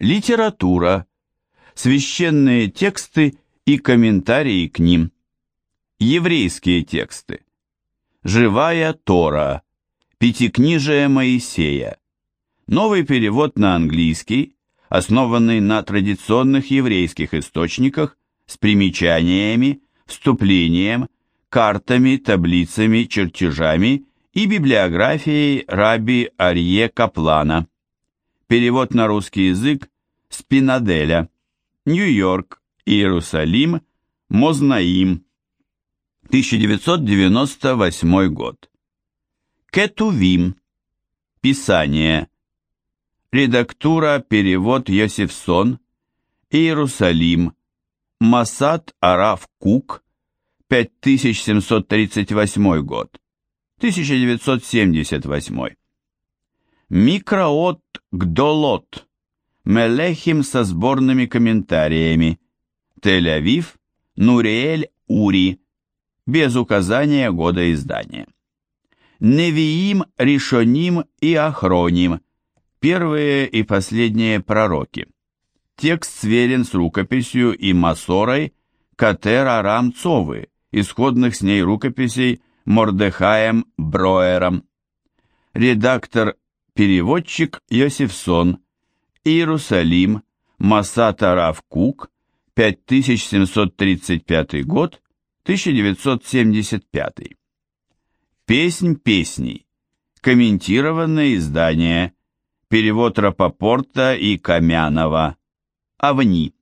Литература. Священные тексты и комментарии к ним. Еврейские тексты. Живая Тора. Пятикнижие Моисея. Новый перевод на английский, основанный на традиционных еврейских источниках с примечаниями, вступлением, картами, таблицами, чертежами и библиографией раби Арье Каплана. Перевод на русский язык Спинаделя. Нью-Йорк, Иерусалим, Мознаим. 1998 год. Кетувим. Писание. Редактура, перевод Йосифсон. Иерусалим. Масад Араф Кук. 5738 год. 1978. Микроот Гдолот. Мелехим со сборными комментариями. Тель-Авив. Нуриэль Ури. Без указания года издания. Невиим, Ришоним и Ахроним. Первые и последние пророки. Текст сверен с рукописью и Масорой Катера Рамцовы, исходных с ней рукописей Мордехаем Броером. Редактор Переводчик Йосифсон. Иерусалим. Масата Равкук. 5735 год. 1975. Песнь песней. Комментированное издание. Перевод Рапопорта и Камянова. Авни.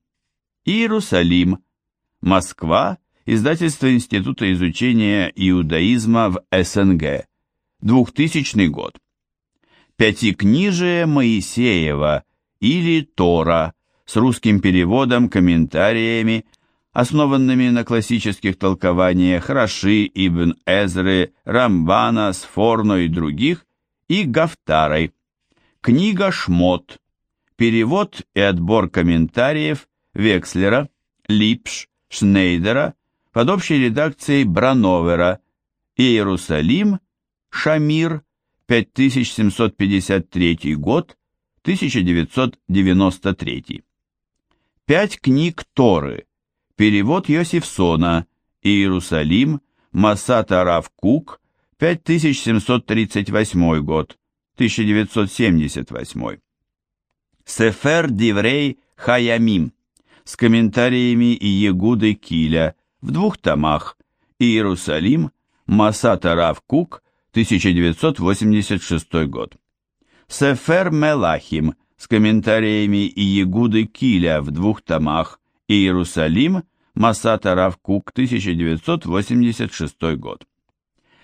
Иерусалим. Москва. Издательство Института изучения иудаизма в СНГ. 2000 год. Пятикнижие Моисеева или Тора с русским переводом, комментариями, основанными на классических толкованиях Раши, Ибн Эзры, Рамбана, Сфорно и других, и Гафтарой. Книга Шмот. Перевод и отбор комментариев Векслера, Липш, Шнейдера под общей редакцией Брановера, Иерусалим, Шамир, 5753 год, 1993. Пять книг Торы. Перевод Йосифсона. Иерусалим. Масата Равкук. 5738 год. 1978. Сефер Диврей Хаямим. С комментариями Иегуды Киля. В двух томах. Иерусалим. Масата Равкук. 1986 год. Сефер Мелахим с комментариями Иегуды Киля в двух томах Иерусалим, Масата Равкук, 1986 год.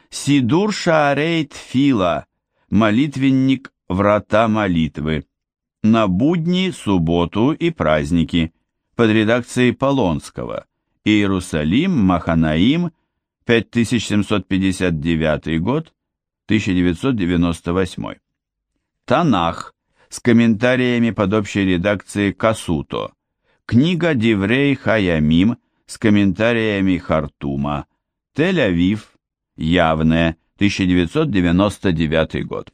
Сидур Шаарейт Фила, молитвенник «Врата молитвы». На будни, субботу и праздники, под редакцией Полонского. Иерусалим, Маханаим, 5759 год, 1998. Танах с комментариями под общей редакцией Касуто. Книга Диврей Хаямим с комментариями Хартума. Тель-Авив. Явное. 1999 год.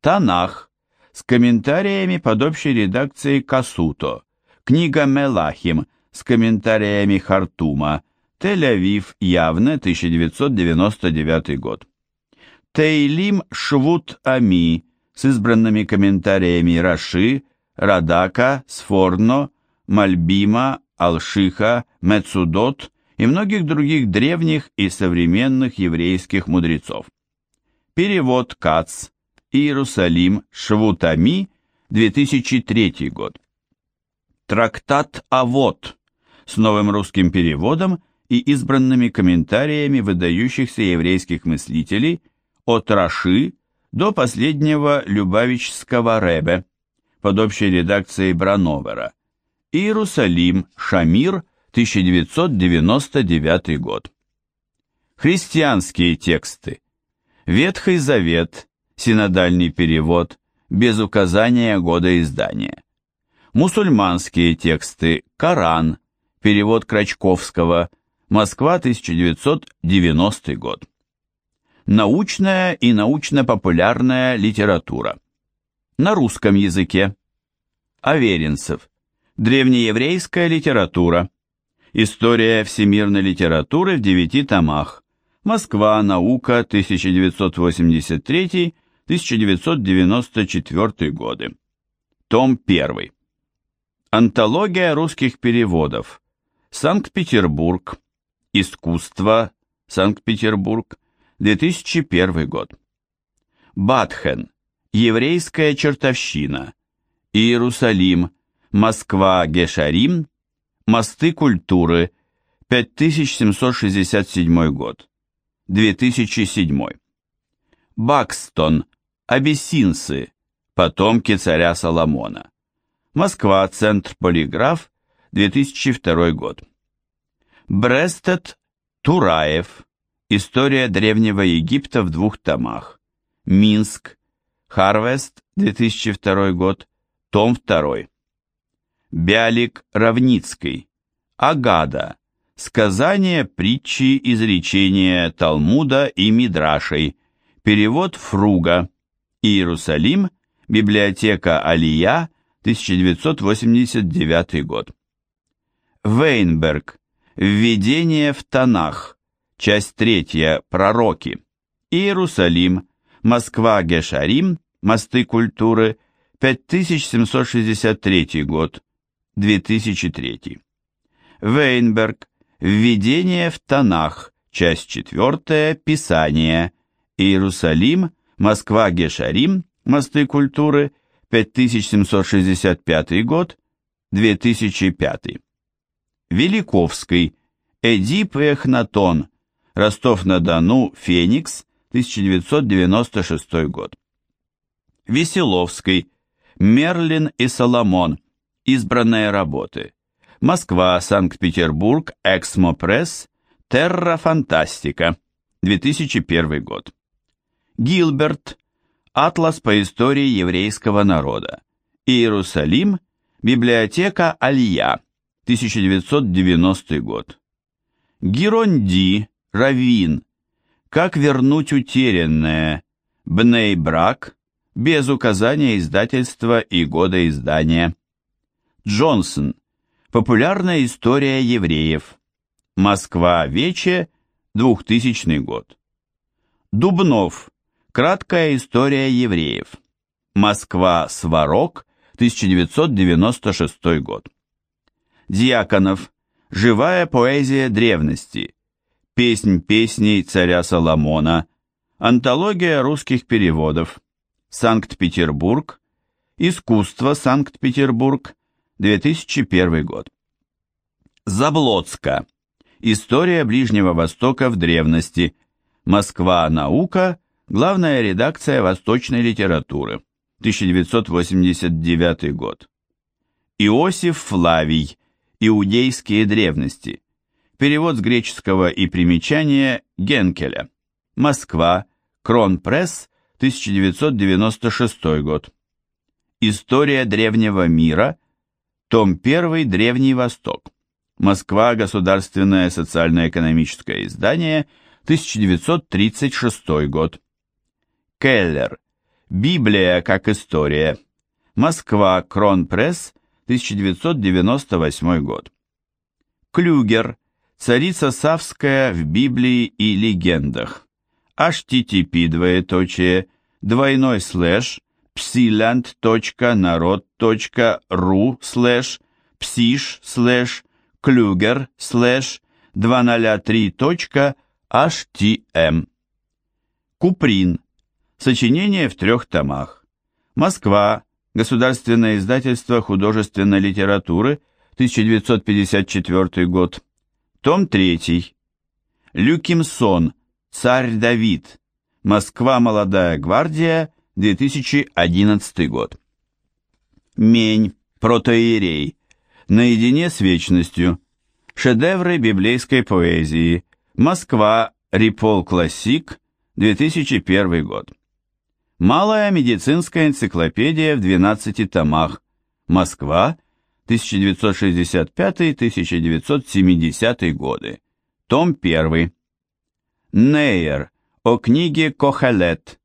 Танах с комментариями под общей редакцией Касуто. Книга Мелахим с комментариями Хартума. Тель-Авив. Явное. 1999 год. Тейлим Швут Ами с избранными комментариями Раши, Радака, Сфорно, Мальбима, Алшиха, Мецудот и многих других древних и современных еврейских мудрецов. Перевод Кац, Иерусалим, Швутами, 2003 год. Трактат Авот с новым русским переводом и избранными комментариями выдающихся еврейских мыслителей от Раши до последнего Любавичского Ребе под общей редакцией Брановера. Иерусалим, Шамир, 1999 год. Христианские тексты. Ветхий Завет, синодальный перевод, без указания года издания. Мусульманские тексты. Коран, перевод Крачковского, Москва, 1990 год научная и научно-популярная литература. На русском языке. Аверинцев. Древнееврейская литература. История всемирной литературы в девяти томах. Москва. Наука. 1983-1994 годы. Том 1. Антология русских переводов. Санкт-Петербург. Искусство. Санкт-Петербург. 2001 год. Батхен. Еврейская чертовщина. Иерусалим. Москва. Гешарим. Мосты культуры. 5767 год. 2007. Бакстон. Абиссинцы. Потомки царя Соломона. Москва. Центр Полиграф. 2002 год. Брестед. Тураев. История Древнего Египта в двух томах. Минск. Харвест, 2002 год. Том 2. Бялик Равницкий. Агада. Сказания, притчи, изречения Талмуда и Мидрашей. Перевод Фруга. Иерусалим. Библиотека Алия. 1989 год. Вейнберг. Введение в Танах. Часть третья. Пророки. Иерусалим. Москва. Гешарим. Мосты культуры. 5763 год. 2003. Вейнберг. Введение в Танах. Часть четвертая. Писание. Иерусалим. Москва. Гешарим. Мосты культуры. 5765 год. 2005. Великовский. Эдип и Эхнатон. Ростов-на-Дону, Феникс, 1996 год. Веселовский, Мерлин и Соломон, избранные работы. Москва, Санкт-Петербург, Эксмо Пресс, Терра Фантастика, 2001 год. Гилберт, Атлас по истории еврейского народа. Иерусалим, Библиотека Алия, 1990 год. Геронди, Равин. Как вернуть утерянное? Бней-брак. Без указания издательства и года издания. Джонсон. Популярная история евреев. Москва. Вече. 2000 год. Дубнов. Краткая история евреев. Москва. Сварог. 1996 год. Дьяконов. Живая поэзия древности. Песнь песней царя Соломона, антология русских переводов, Санкт-Петербург, Искусство Санкт-Петербург, 2001 год. Заблоцка. История Ближнего Востока в древности. Москва. Наука. Главная редакция восточной литературы. 1989 год. Иосиф Флавий. Иудейские древности. Перевод с греческого и примечание Генкеля. Москва. Кронпресс, 1996 год. История древнего мира. Том 1. Древний Восток. Москва. Государственное социально-экономическое издание. 1936 год. Келлер. Библия как история. Москва. Кронпресс. 1998 год. Клюгер. Царица Савская в Библии и легендах. http двоеточие двойной слэш psiland.narod.ru слэш псиш слэш клюгер слэш 203.htm Куприн. Сочинение в трех томах. Москва. Государственное издательство художественной литературы. 1954 год. Том 3. Люкимсон. Царь Давид. Москва. Молодая гвардия. 2011 год. Мень. Протоиерей. Наедине с вечностью. Шедевры библейской поэзии. Москва. Рипол Классик. 2001 год. Малая медицинская энциклопедия в 12 томах. Москва. 1965-1970 годы. Том 1. Нейер. О книге Кохелет.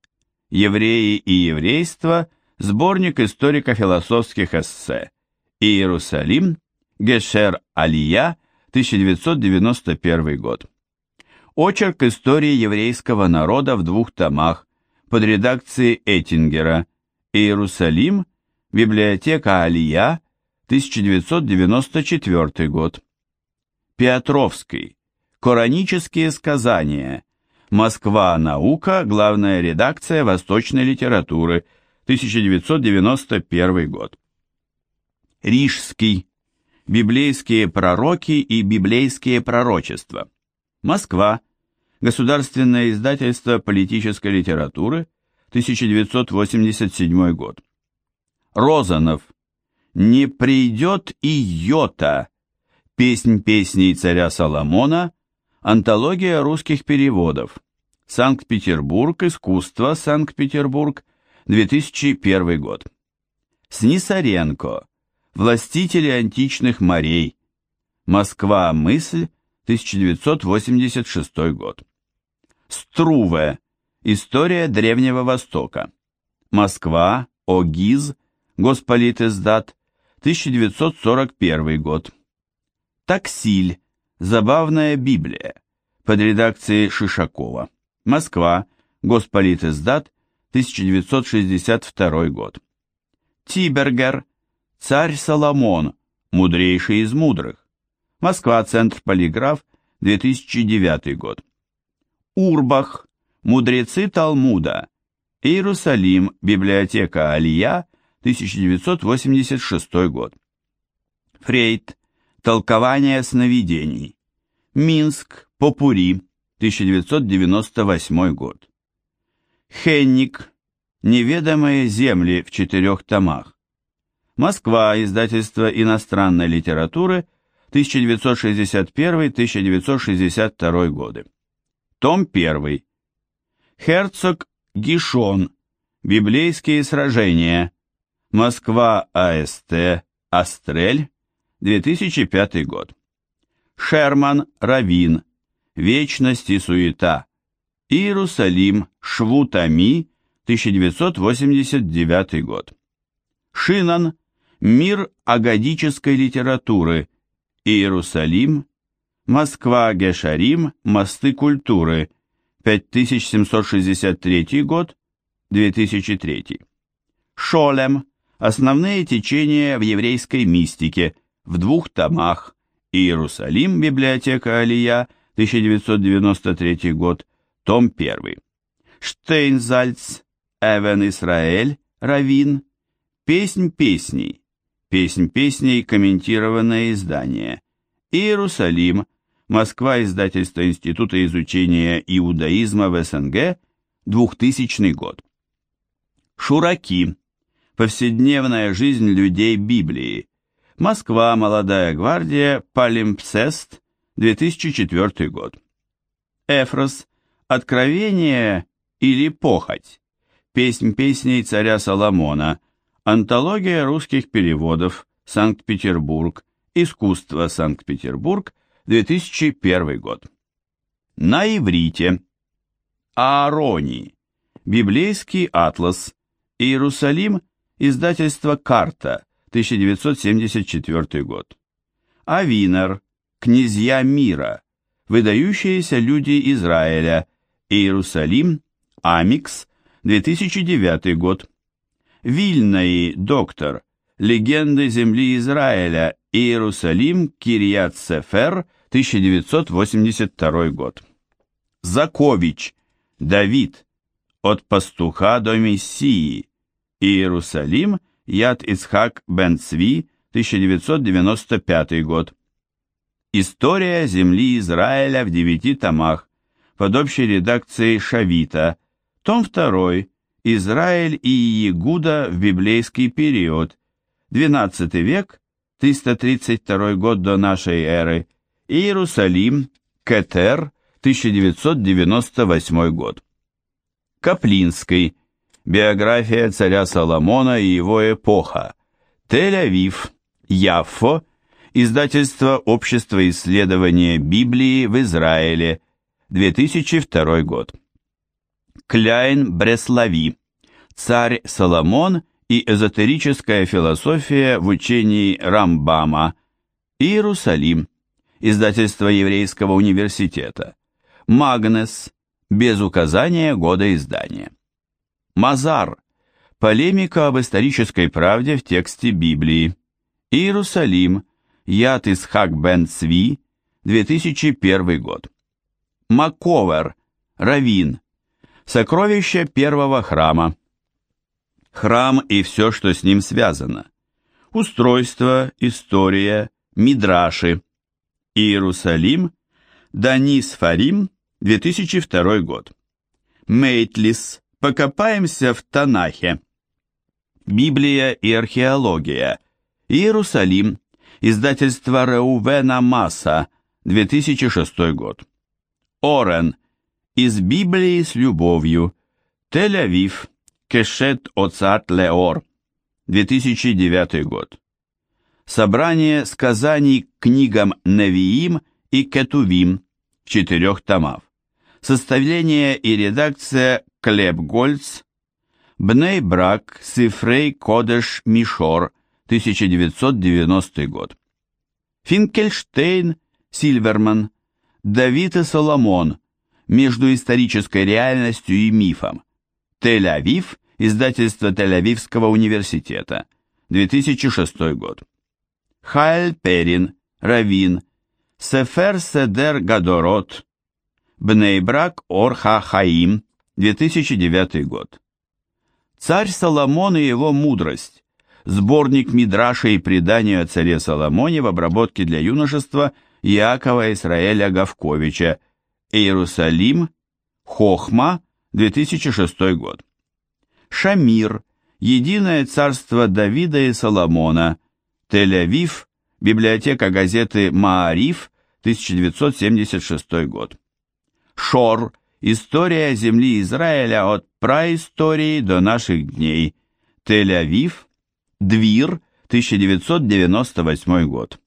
Евреи и еврейство. Сборник историко-философских эссе. Иерусалим. Гешер Алия. 1991 год. Очерк истории еврейского народа в двух томах под редакцией Эттингера. Иерусалим. Библиотека Алия. 1994 год. Петровский. Коранические сказания. Москва. Наука. Главная редакция восточной литературы. 1991 год. Рижский. Библейские пророки и библейские пророчества. Москва. Государственное издательство политической литературы. 1987 год. Розанов. Не придет и йота. Песнь песней царя Соломона. Антология русских переводов. Санкт-Петербург. Искусство. Санкт-Петербург. 2001 год. Снисаренко. Властители античных морей. Москва. Мысль. 1986 год. Струве. История Древнего Востока. Москва. ОГИЗ. Госполитиздат. 1941 год. Таксиль. Забавная Библия. Под редакцией Шишакова. Москва. Госполитиздат. 1962 год. Тибергер. Царь Соломон. Мудрейший из мудрых. Москва. Центр Полиграф. 2009 год. Урбах. Мудрецы Талмуда. Иерусалим. Библиотека Алия. 1986 год. Фрейд. Толкование сновидений. Минск. Попури. 1998 год. Хенник. Неведомые земли в четырех томах. Москва. Издательство иностранной литературы. 1961-1962 годы. Том 1. Херцог Гишон. Библейские сражения. Москва, АСТ, Астрель, 2005 год. Шерман, Равин, Вечность и суета. Иерусалим, Швутами, 1989 год. Шинан, Мир агадической литературы. Иерусалим, Москва, Гешарим, Мосты культуры, 5763 год, 2003. Шолем, Основные течения в еврейской мистике. В двух томах. Иерусалим, библиотека Алия, 1993 год, том 1. Штейнзальц, Эвен Исраэль, Равин, Песнь песней, Песнь песней, комментированное издание, Иерусалим, Москва, издательство Института изучения иудаизма в СНГ, 2000 год. Шураки, Повседневная жизнь людей Библии. Москва, Молодая гвардия, Палимпсест, 2004 год. Эфрос. Откровение или похоть. Песнь песней царя Соломона. Антология русских переводов. Санкт-Петербург. Искусство Санкт-Петербург. 2001 год. На иврите. Аарони. Библейский атлас. Иерусалим Издательство «Карта», 1974 год. Авинер, «Князья мира», «Выдающиеся люди Израиля», Иерусалим, Амикс, 2009 год. Вильнаи, доктор, «Легенды земли Израиля», Иерусалим, Кирьят Сефер, 1982 год. Закович, Давид, «От пастуха до мессии», Иерусалим, Яд Ицхак Бен Цви, 1995 год. История земли Израиля в девяти томах, под общей редакцией Шавита, том 2, Израиль и Иегуда в библейский период, 12 век, 332 год до нашей эры, Иерусалим, Кетер, 1998 год. Каплинский, Биография царя Соломона и его эпоха. Тель-Авив, Яффо, издательство Общество исследования Библии в Израиле, 2002 год. Кляйн Бреслави, царь Соломон и эзотерическая философия в учении Рамбама, Иерусалим, издательство Еврейского университета, Магнес, без указания года издания. Мазар, полемика об исторической правде в тексте Библии, Иерусалим, Яд Исхак бен Цви, 2001 год. Маковер, Равин, Сокровища первого храма, храм и все, что с ним связано. Устройство, история, мидраши. Иерусалим, Данис Фарим, 2002 год. Мейтлис, покопаемся в Танахе. Библия и археология. Иерусалим, издательство Реувена Масса, 2006 год. Орен, из Библии с любовью. Тель-Авив, Кешет Оцат Леор, 2009 год. Собрание сказаний книгам Невиим и Кетувим в четырех томах. Составление и редакция Клеб Гольц, Бней Брак, Сифрей Кодеш Мишор, 1990 год. Финкельштейн, Сильверман, Давид и Соломон, между исторической реальностью и мифом, Тель-Авив, издательство Тель-Авивского университета, 2006 год. Хайль Перин, Равин, Сефер Седер Гадорот, Бнейбрак Орха Хаим, 2009 год. Царь Соломон и его мудрость. Сборник Мидраша и предания о царе Соломоне в обработке для юношества Иакова Исраэля Гавковича, Иерусалим, Хохма, 2006 год. Шамир, Единое царство Давида и Соломона, Тель-Авив, библиотека газеты Маариф, 1976 год. Шор, История земли Израиля от праистории до наших дней, Тель-Авив, Двир, 1998 год.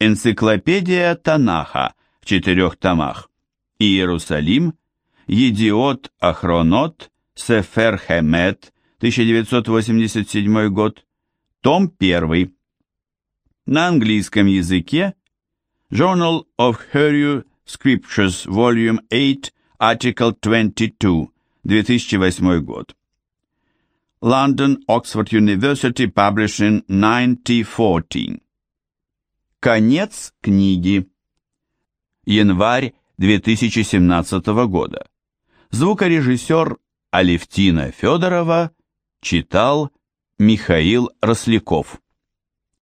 Энциклопедия Танаха в четырех томах. Иерусалим, Едиот Ахронот, Сефер Хемет, 1987 год, том 1. На английском языке Journal of Hebrew Scriptures, Volume 8, Article 22, 2008 год. London, Oxford University Publishing, 1914. Конец книги. Январь 2017 года. Звукорежиссер Алевтина Федорова читал Михаил Росляков.